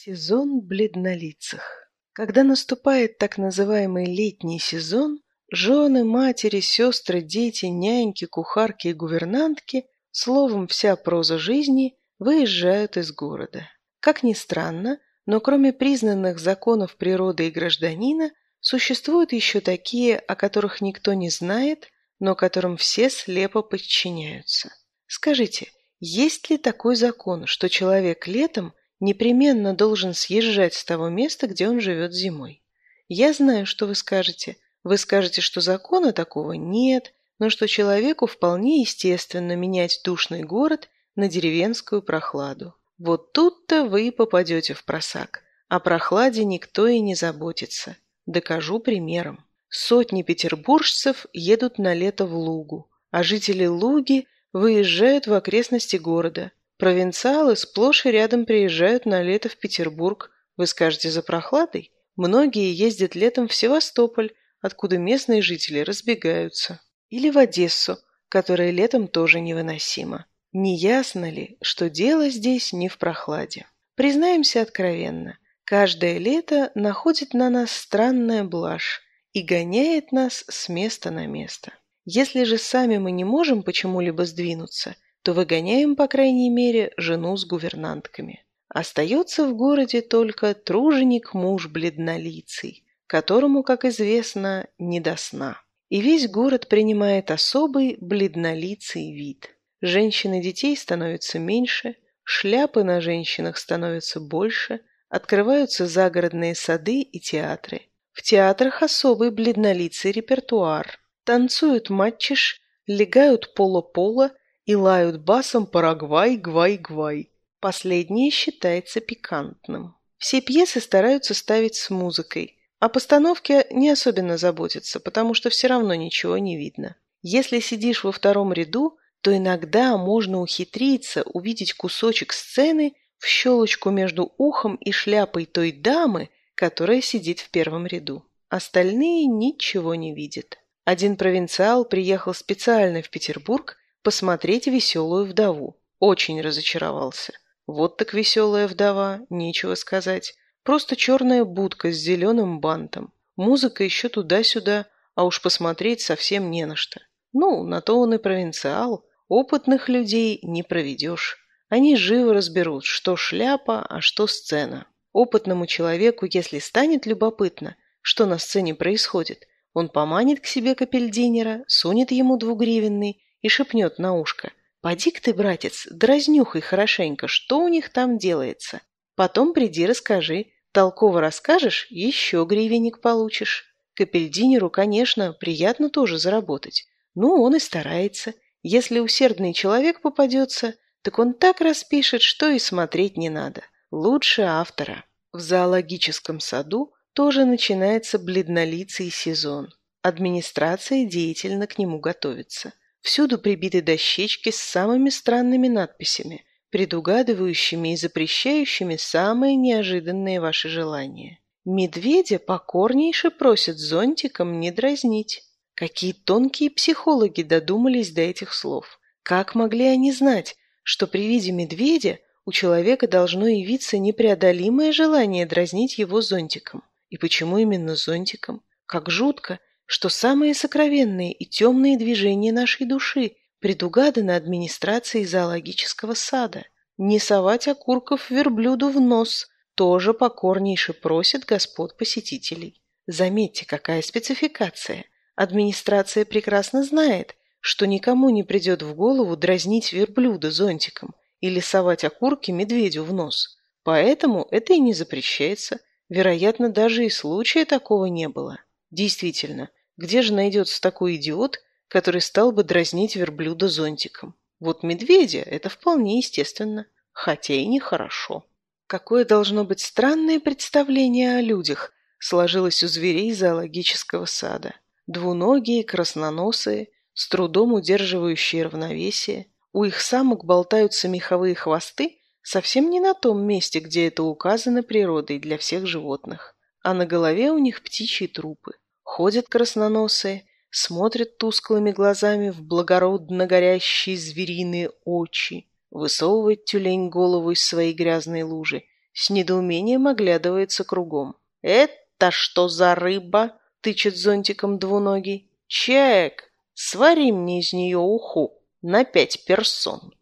Сезон бледнолицых. Когда наступает так называемый летний сезон, жены, матери, сестры, дети, няньки, кухарки и гувернантки, словом, вся проза жизни, выезжают из города. Как ни странно, но кроме признанных законов природы и гражданина, существуют еще такие, о которых никто не знает, но которым все слепо подчиняются. Скажите, есть ли такой закон, что человек летом непременно должен съезжать с того места, где он живет зимой? Я знаю, что вы скажете. Вы скажете, что закона такого нет, но что человеку вполне естественно менять душный город на деревенскую прохладу. Вот тут-то вы и попадете в просак. О прохладе никто и не заботится. Докажу примером. Сотни петербуржцев едут на лето в Лугу, а жители Луги выезжают в окрестности города. Провинциалы сплошь и рядом приезжают на лето в Петербург. Вы скажете, за прохладой? Многие ездят летом в Севастополь, откуда местные жители разбегаются. Или в Одессу, которая летом тоже невыносима. Не ясно ли, что дело здесь не в прохладе? Признаемся откровенно, Каждое лето находит на нас странная блажь и гоняет нас с места на место. Если же сами мы не можем почему-либо сдвинуться, то выгоняем, по крайней мере, жену с гувернантками. Остается в городе только труженик-муж бледнолицый, которому, как известно, не до сна. И весь город принимает особый бледнолицый вид. Женщин и детей становится меньше, шляпы на женщинах становятся больше, Открываются загородные сады и театры. В театрах особый бледнолицый репертуар. Танцуют матчиш, легают поло-поло и лают басом «Парагвай-гвай-гвай». Последнее считается пикантным. Все пьесы стараются ставить с музыкой, а постановке не особенно заботятся, потому что все равно ничего не видно. Если сидишь во втором ряду, то иногда можно ухитриться увидеть кусочек сцены в щелочку между ухом и шляпой той дамы, которая сидит в первом ряду. Остальные ничего не видят. Один провинциал приехал специально в Петербург посмотреть «Веселую вдову». Очень разочаровался. Вот так веселая вдова, нечего сказать. Просто черная будка с зеленым бантом. Музыка еще туда-сюда, а уж посмотреть совсем не на что. Ну, на то он и провинциал. Опытных людей не проведешь. Они живо разберут, что шляпа, а что сцена. Опытному человеку, если станет любопытно, что на сцене происходит, он поманит к себе капельдинера, сунет ему двугривенный и шепнет на ушко. «Поди-ка ты, братец, дразнюхай хорошенько, что у них там делается. Потом приди расскажи. Толково расскажешь, еще гривенник получишь». Капельдинеру, конечно, приятно тоже заработать. Ну, он и старается. Если усердный человек попадется – так он так распишет, что и смотреть не надо. Лучше автора. В зоологическом саду тоже начинается бледнолицый сезон. Администрация деятельно к нему готовится. Всюду прибиты дощечки с самыми странными надписями, предугадывающими и запрещающими самые неожиданные ваши желания. Медведя покорнейше просят зонтиком не дразнить. Какие тонкие психологи додумались до этих слов. Как могли они знать, что при виде медведя у человека должно явиться непреодолимое желание дразнить его зонтиком. И почему именно зонтиком? Как жутко, что самые сокровенные и темные движения нашей души предугаданы администрацией зоологического сада. Не совать окурков верблюду в нос тоже покорнейше просит господ посетителей. Заметьте, какая спецификация. Администрация прекрасно знает, что никому не придет в голову дразнить верблюда зонтиком или совать окурки медведю в нос. Поэтому это и не запрещается. Вероятно, даже и случая такого не было. Действительно, где же найдется такой идиот, который стал бы дразнить верблюда зонтиком? Вот медведя – это вполне естественно, хотя и нехорошо. Какое должно быть странное представление о людях сложилось у зверей зоологического сада. Двуногие, красноносые – с трудом удерживающие равновесие. У их самок болтаются меховые хвосты совсем не на том месте, где это указано природой для всех животных. А на голове у них птичьи трупы. Ходят красноносые, смотрят тусклыми глазами в благородно горящие звериные очи. Высовывает тюлень голову из своей грязной лужи, с недоумением оглядывается кругом. «Это что за рыба?» — тычет зонтиком двуногий. «Чаек, свари мне из нее уху на пять персон».